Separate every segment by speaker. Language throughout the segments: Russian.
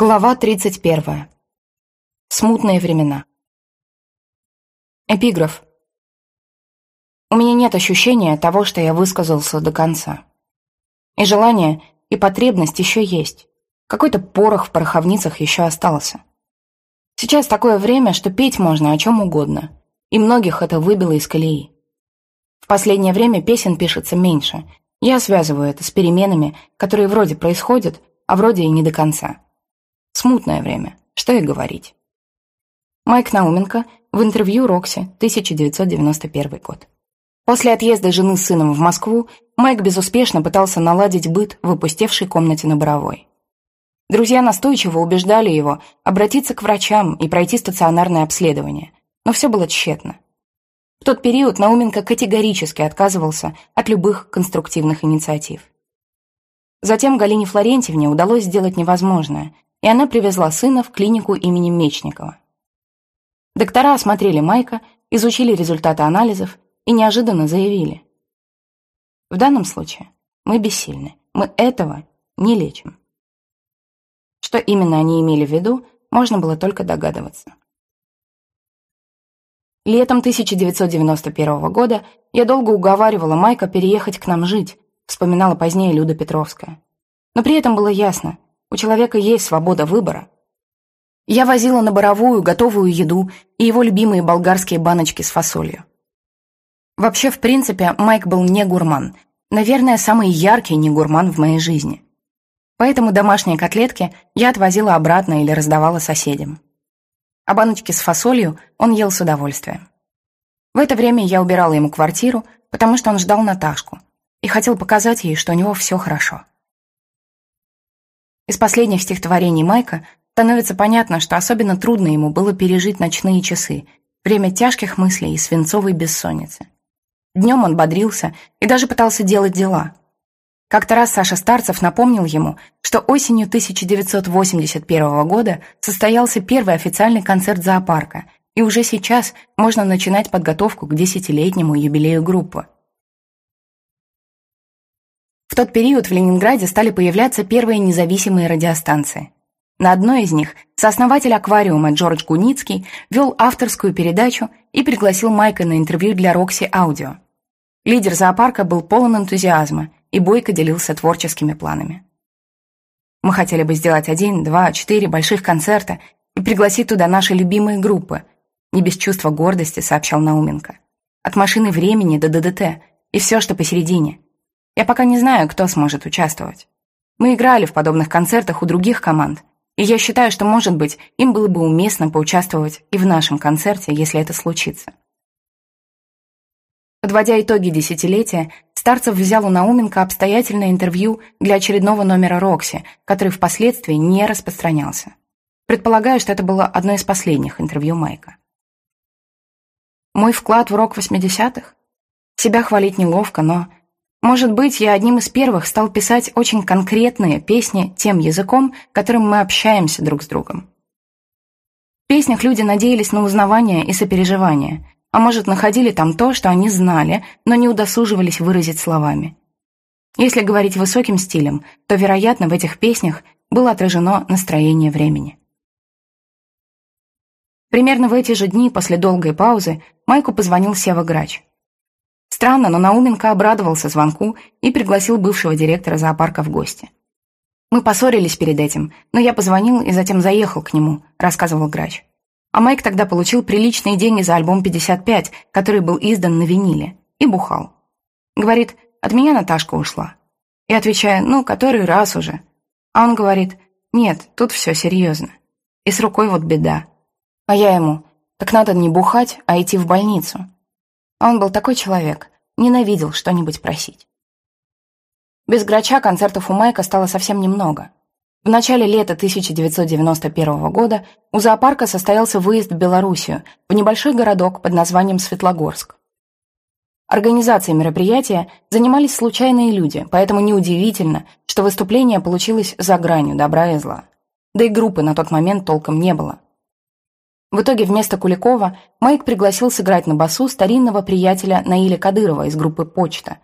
Speaker 1: Глава 31. Смутные времена. Эпиграф. У меня нет ощущения того, что я высказался до конца. И желание, и потребность еще есть. Какой-то порох в пороховницах еще остался. Сейчас такое время, что петь можно о чем угодно, и многих это выбило из колеи. В последнее время песен пишется меньше. Я связываю это с переменами, которые вроде происходят, а вроде и не до конца. Смутное время, что и говорить. Майк Науменко в интервью Рокси, 1991 год. После отъезда жены с сыном в Москву Майк безуспешно пытался наладить быт в опустевшей комнате на Боровой. Друзья настойчиво убеждали его обратиться к врачам и пройти стационарное обследование, но все было тщетно. В тот период Науменко категорически отказывался от любых конструктивных инициатив. Затем Галине Флорентьевне удалось сделать невозможное – и она привезла сына в клинику имени Мечникова. Доктора осмотрели Майка, изучили результаты анализов и неожиданно заявили. В данном случае мы бессильны, мы этого не лечим. Что именно они имели в виду, можно было только догадываться. Летом 1991 года я долго уговаривала Майка переехать к нам жить, вспоминала позднее Люда Петровская. Но при этом было ясно, у человека есть свобода выбора. Я возила на боровую готовую еду и его любимые болгарские баночки с фасолью. Вообще, в принципе, Майк был не гурман. Наверное, самый яркий не гурман в моей жизни. Поэтому домашние котлетки я отвозила обратно или раздавала соседям. А баночки с фасолью он ел с удовольствием. В это время я убирала ему квартиру, потому что он ждал Наташку и хотел показать ей, что у него все хорошо. Из последних стихотворений Майка становится понятно, что особенно трудно ему было пережить ночные часы, время тяжких мыслей и свинцовой бессонницы. Днем он бодрился и даже пытался делать дела. Как-то раз Саша Старцев напомнил ему, что осенью 1981 года состоялся первый официальный концерт зоопарка, и уже сейчас можно начинать подготовку к десятилетнему юбилею группы. Тот период в Ленинграде стали появляться первые независимые радиостанции. На одной из них сооснователь аквариума Джордж Гуницкий вел авторскую передачу и пригласил Майка на интервью для Рокси Аудио. Лидер зоопарка был полон энтузиазма и бойко делился творческими планами. Мы хотели бы сделать один, два, четыре больших концерта и пригласить туда наши любимые группы, не без чувства гордости сообщал Науменко. От машины времени до ДДТ и все, что посередине – я пока не знаю, кто сможет участвовать. Мы играли в подобных концертах у других команд, и я считаю, что, может быть, им было бы уместно поучаствовать и в нашем концерте, если это случится. Подводя итоги десятилетия, Старцев взял у Науменко обстоятельное интервью для очередного номера «Рокси», который впоследствии не распространялся. Предполагаю, что это было одно из последних интервью Майка. Мой вклад в рок 80-х? Себя хвалить неловко, но может быть, я одним из первых стал писать очень конкретные песни тем языком, которым мы общаемся друг с другом. В песнях люди надеялись на узнавание и сопереживание, а может, находили там то, что они знали, но не удосуживались выразить словами. Если говорить высоким стилем, то, вероятно, в этих песнях было отражено настроение времени. Примерно в эти же дни, после долгой паузы, Майку позвонил Сева Грач. Странно, но Науменко обрадовался звонку и пригласил бывшего директора зоопарка в гости. «Мы поссорились перед этим, но я позвонил и затем заехал к нему», — рассказывал Грач. А Майк тогда получил приличные деньги за альбом «55», который был издан на виниле, и бухал. Говорит, от меня Наташка ушла. И отвечаю, ну, который раз уже. А он говорит, нет, тут все серьезно. И с рукой вот беда. А я ему, так надо не бухать, а идти в больницу. Он был такой человек, ненавидел что-нибудь просить. Без Грача концертов у Майка стало совсем немного. В начале лета 1991 года у зоопарка состоялся выезд в Белоруссию, в небольшой городок под названием Светлогорск. Организацией мероприятия занимались случайные люди, поэтому неудивительно, что выступление получилось за гранью добра и зла. Да и группы на тот момент толком не было. В итоге вместо Куликова Майк пригласил сыграть на басу старинного приятеля Наиля Кадырова из группы «Почта».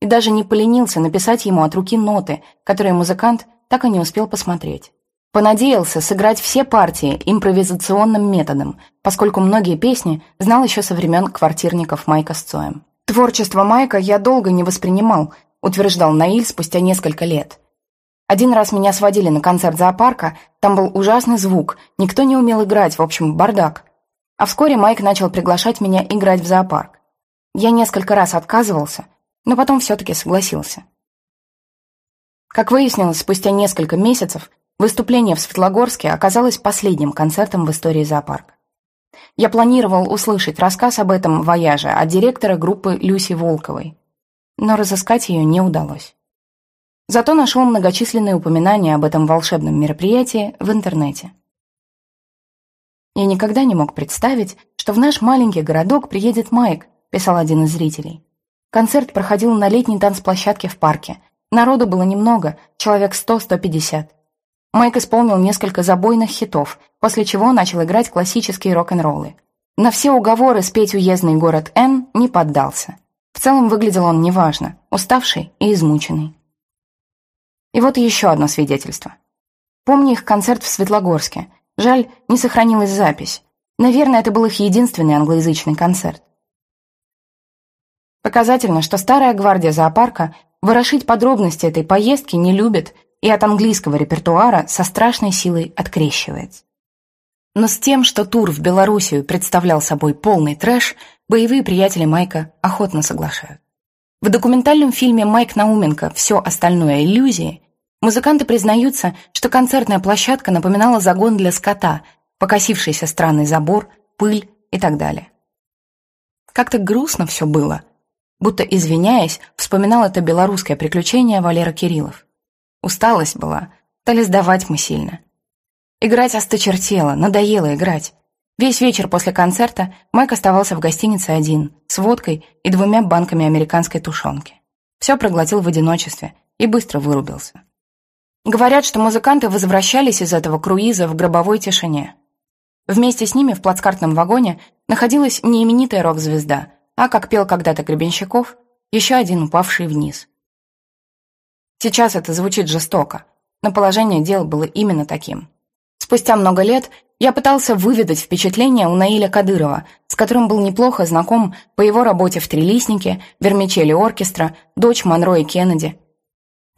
Speaker 1: И даже не поленился написать ему от руки ноты, которые музыкант так и не успел посмотреть. Понадеялся сыграть все партии импровизационным методом, поскольку многие песни знал еще со времен квартирников Майка с Цоем. «Творчество Майка я долго не воспринимал», утверждал Наиль спустя несколько лет. Один раз меня сводили на концерт зоопарка, там был ужасный звук, никто не умел играть, в общем, бардак. А вскоре Майк начал приглашать меня играть в зоопарк. Я несколько раз отказывался, но потом все-таки согласился. Как выяснилось, спустя несколько месяцев выступление в Светлогорске оказалось последним концертом в истории зоопарка. Я планировал услышать рассказ об этом вояже от директора группы Люси Волковой, но разыскать ее не удалось. Зато нашел многочисленные упоминания об этом волшебном мероприятии в интернете. «Я никогда не мог представить, что в наш маленький городок приедет Майк», писал один из зрителей. Концерт проходил на летней танцплощадке в парке. Народу было немного, человек 100-150. Майк исполнил несколько забойных хитов, после чего начал играть классические рок-н-роллы. На все уговоры спеть уездный город Н не поддался. В целом выглядел он неважно, уставший и измученный. И вот еще одно свидетельство. Помню их концерт в Светлогорске. Жаль, не сохранилась запись. Наверное, это был их единственный англоязычный концерт. Показательно, что старая гвардия зоопарка ворошить подробности этой поездки не любит и от английского репертуара со страшной силой открещивается. Но с тем, что тур в Белоруссию представлял собой полный трэш, боевые приятели Майка охотно соглашают. В документальном фильме «Майк Науменко. Все остальное иллюзии» Музыканты признаются, что концертная площадка напоминала загон для скота, покосившийся странный забор, пыль и так далее. Как-то грустно все было, будто, извиняясь, вспоминал это белорусское приключение Валера Кириллов. Усталость была, стали сдавать мы сильно. Играть осточертело, надоело играть. Весь вечер после концерта Майк оставался в гостинице один, с водкой и двумя банками американской тушенки. Все проглотил в одиночестве и быстро вырубился. Говорят, что музыканты возвращались из этого круиза в гробовой тишине. Вместе с ними в плацкартном вагоне находилась не именитая рок-звезда, а, как пел когда-то Гребенщиков, еще один упавший вниз. Сейчас это звучит жестоко, но положение дел было именно таким. Спустя много лет я пытался выведать впечатление у Наиля Кадырова, с которым был неплохо знаком по его работе в «Трилистнике», «Вермичеле оркестра», «Дочь Монро и Кеннеди»,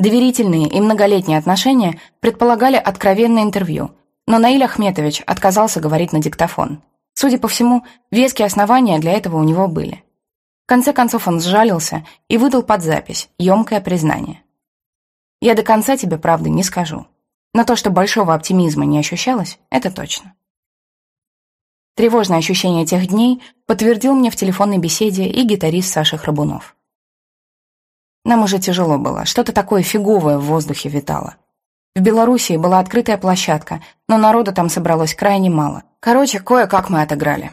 Speaker 1: Доверительные и многолетние отношения предполагали откровенное интервью, но Наиль Ахметович отказался говорить на диктофон. Судя по всему, веские основания для этого у него были. В конце концов он сжалился и выдал под запись емкое признание. «Я до конца тебе правды не скажу, но то, что большого оптимизма не ощущалось, это точно». Тревожное ощущение тех дней подтвердил мне в телефонной беседе и гитарист Саша Храбунов. Нам уже тяжело было, что-то такое фиговое в воздухе витало. В Белоруссии была открытая площадка, но народу там собралось крайне мало. Короче, кое-как мы отыграли.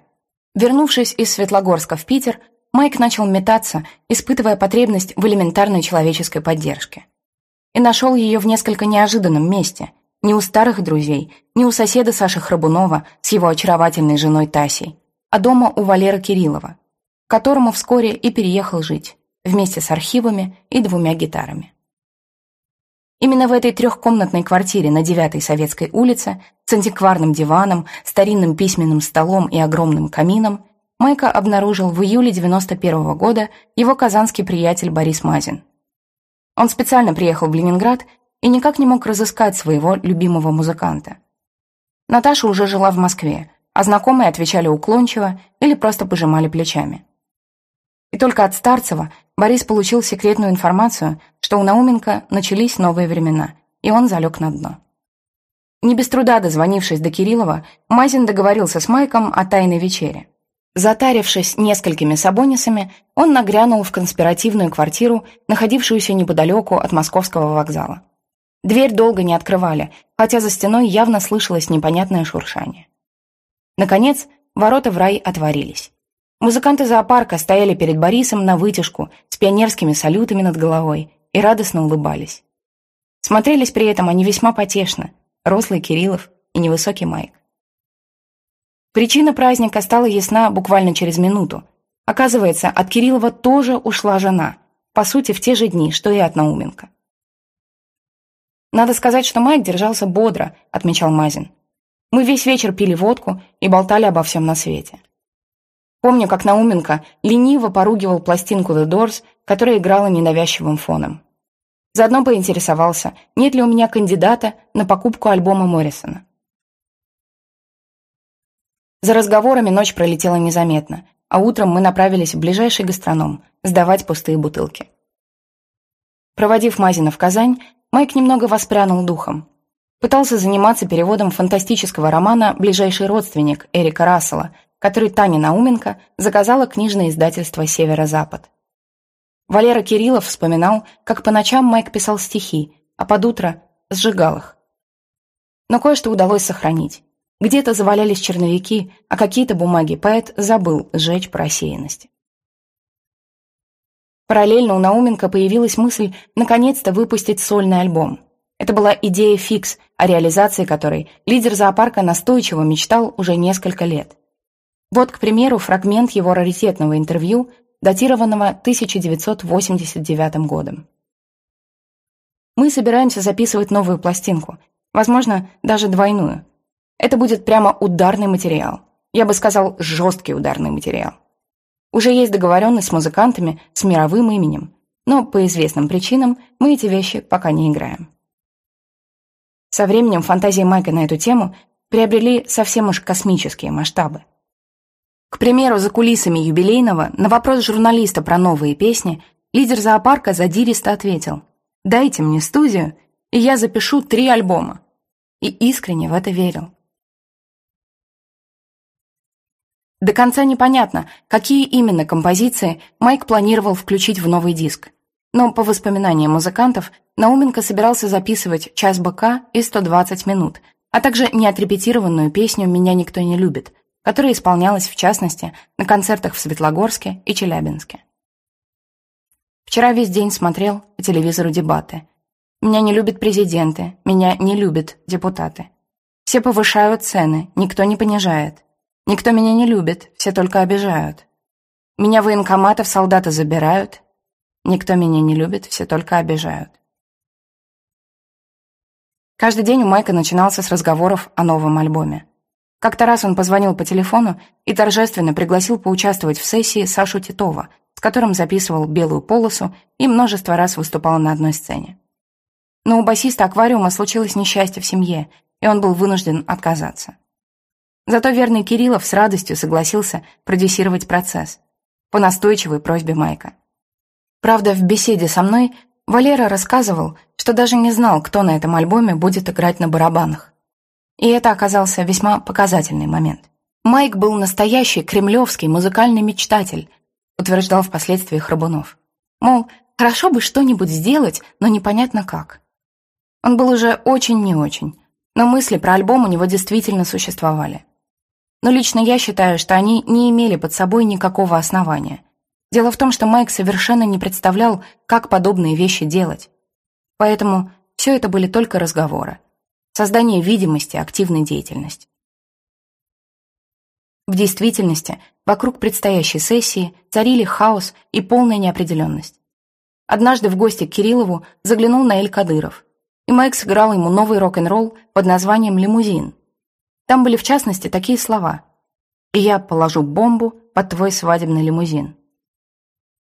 Speaker 1: Вернувшись из Светлогорска в Питер, Майк начал метаться, испытывая потребность в элементарной человеческой поддержке. И нашел ее в несколько неожиданном месте. Не у старых друзей, не у соседа Саши Храбунова с его очаровательной женой Тасей, а дома у Валеры Кириллова, к которому вскоре и переехал жить вместе с архивами и двумя гитарами. Именно в этой трехкомнатной квартире на 9-й Советской улице с антикварным диваном, старинным письменным столом и огромным камином Майка обнаружил в июле 91 -го года его казанский приятель Борис Мазин. Он специально приехал в Ленинград и никак не мог разыскать своего любимого музыканта. Наташа уже жила в Москве, а знакомые отвечали уклончиво или просто пожимали плечами. И только от Старцева Борис получил секретную информацию, что у Науменко начались новые времена, и он залег на дно. Не без труда дозвонившись до Кириллова, Мазин договорился с Майком о тайной вечере. Затарившись несколькими сабонисами, он нагрянул в конспиративную квартиру, находившуюся неподалеку от московского вокзала. Дверь долго не открывали, хотя за стеной явно слышалось непонятное шуршание. Наконец, ворота в рай отворились. Музыканты зоопарка стояли перед Борисом на вытяжку с пионерскими салютами над головой и радостно улыбались. Смотрелись при этом они весьма потешно, рослый Кириллов и невысокий Майк. Причина праздника стала ясна буквально через минуту. Оказывается, от Кириллова тоже ушла жена, по сути, в те же дни, что и от Науменко. Надо сказать, что Майк держался бодро, отмечал Мазин. Мы весь вечер пили водку и болтали обо всем на свете. Помню, как Науменко лениво поругивал пластинку The Doors, которая играла ненавязчивым фоном. Заодно поинтересовался, нет ли у меня кандидата на покупку альбома Моррисона. За разговорами ночь пролетела незаметно, а утром мы направились в ближайший гастроном сдавать пустые бутылки. Проводив Мазина в Казань, Майк немного воспрянул духом. Пытался заниматься переводом фантастического романа «Ближайший родственник» Эрика Рассела, который Таня Науменко заказала книжное издательство «Северо-Запад». Валера Кириллов вспоминал, как по ночам Майк писал стихи, а под утро сжигал их. Но кое-что удалось сохранить. Где-то завалялись черновики, а какие-то бумаги поэт забыл сжечь по рассеянности. Параллельно у Науменко появилась мысль наконец-то выпустить сольный альбом. Это была идея фикс, о реализации которой лидер зоопарка настойчиво мечтал уже несколько лет. Вот, к примеру, фрагмент его раритетного интервью датированного 1989 годом. Мы собираемся записывать новую пластинку, возможно, даже двойную. Это будет прямо ударный материал. Я бы сказал, жесткий ударный материал. Уже есть договоренность с музыкантами с мировым именем, но по известным причинам мы эти вещи пока не играем. Со временем фантазии Майка на эту тему приобрели совсем уж космические масштабы. К примеру, за кулисами юбилейного на вопрос журналиста про новые песни лидер зоопарка задиристо ответил «Дайте мне студию, и я запишу три альбома». И искренне в это верил. До конца непонятно, какие именно композиции Майк планировал включить в новый диск. Но, по воспоминаниям музыкантов, Науменко собирался записывать «Час быка» и «120 минут», а также неотрепетированную песню «Меня никто не любит», которая исполнялась, в частности, на концертах в Светлогорске и Челябинске. Вчера весь день смотрел по телевизору дебаты. Меня не любят президенты, меня не любят депутаты. Все повышают цены, никто не понижает. Никто меня не любит, все только обижают. Меня военкоматов солдаты забирают. Никто меня не любит, все только обижают. Каждый день у Майка начинался с разговоров о новом альбоме. Как-то раз он позвонил по телефону и торжественно пригласил поучаствовать в сессии Сашу Титова, с которым записывал «Белую полосу» и множество раз выступал на одной сцене. Но у басиста «Аквариума» случилось несчастье в семье, и он был вынужден отказаться. Зато верный Кириллов с радостью согласился продюсировать процесс по настойчивой просьбе Майка. Правда, в беседе со мной Валера рассказывал, что даже не знал, кто на этом альбоме будет играть на барабанах. И это оказался весьма показательный момент. Майк был настоящий кремлевский музыкальный мечтатель, утверждал впоследствии Храбунов. Мол, хорошо бы что-нибудь сделать, но непонятно как. Он был уже очень не очень, но мысли про альбом у него действительно существовали. Но лично я считаю, что они не имели под собой никакого основания. Дело в том, что Майк совершенно не представлял, как подобные вещи делать. Поэтому все это были только разговоры создание видимости активной деятельности. В действительности, вокруг предстоящей сессии царили хаос и полная неопределенность. Однажды в гости к Кириллову заглянул Наэль Кадыров, и Майк сыграл ему новый рок-н-ролл под названием «Лимузин». Там были в частности такие слова «И я положу бомбу под твой свадебный лимузин».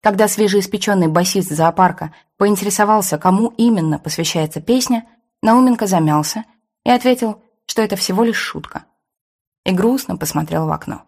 Speaker 1: Когда свежеиспеченный басист зоопарка поинтересовался, кому именно посвящается песня, Науменко замялся и ответил, что это всего лишь шутка. И грустно посмотрел в окно.